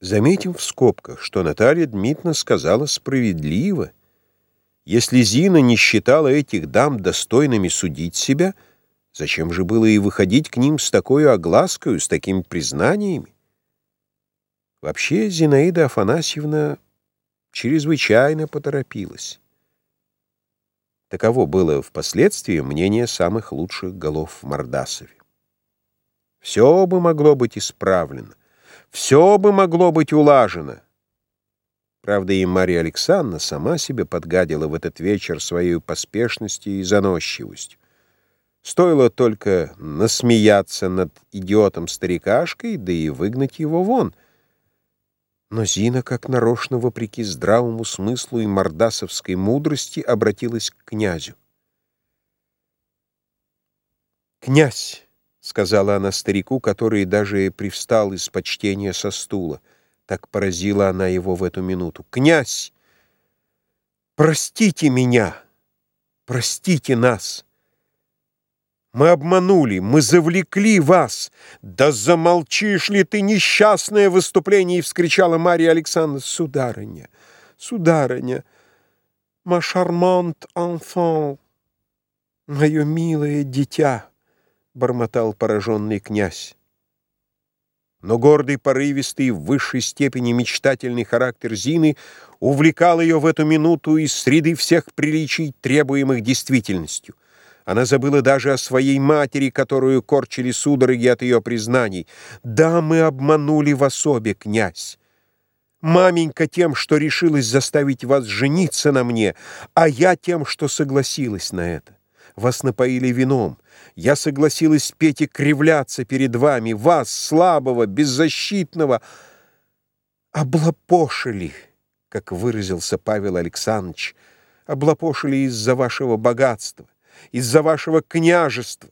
Заметим в скобках, что Наталья Дмитриевна сказала справедливо. Если Зина не считала этих дам достойными судить себя, зачем же было и выходить к ним с такой оглаской, с такими признаниями? Вообще Зинаида Афанасьевна чрезвычайно поторопилась. Таково было впоследствии мнение самых лучших голов в Мордасове. Все бы могло быть исправлено. Все бы могло быть улажено. Правда, и Мария Александровна сама себе подгадила в этот вечер своей поспешностью и заносчивостью. Стоило только насмеяться над идиотом-старикашкой, да и выгнать его вон. Но Зина, как нарочно, вопреки здравому смыслу и мордасовской мудрости, обратилась к князю. «Князь!» — сказала она старику, который даже привстал из почтения со стула. Так поразила она его в эту минуту. «Князь, простите меня, простите нас. Мы обманули, мы завлекли вас. Да замолчишь ли ты, несчастное выступление!» — вскричала Мария Александровна. «Сударыня, сударыня, ма шармант enfant, мое милое дитя!» — бормотал пораженный князь. Но гордый, порывистый, в высшей степени мечтательный характер Зины увлекал ее в эту минуту из среды всех приличий, требуемых действительностью. Она забыла даже о своей матери, которую корчили судороги от ее признаний. «Да, мы обманули в особе, князь. Маменька тем, что решилась заставить вас жениться на мне, а я тем, что согласилась на это. Вас напоили вином. Я согласилась петь и кривляться перед вами. Вас, слабого, беззащитного, облапошили, как выразился Павел Александрович, облапошили из-за вашего богатства, из-за вашего княжества.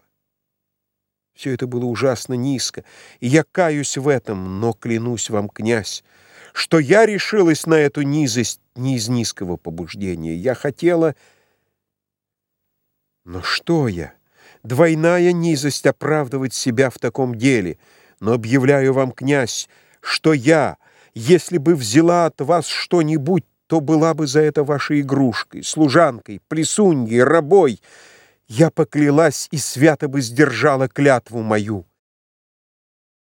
Все это было ужасно низко, и я каюсь в этом, но клянусь вам, князь, что я решилась на эту низость не из низкого побуждения. Я хотела... Но что я? Двойная низость оправдывать себя в таком деле. Но объявляю вам, князь, что я, если бы взяла от вас что-нибудь, то была бы за это вашей игрушкой, служанкой, плесуньей, рабой. Я поклялась и свято бы сдержала клятву мою.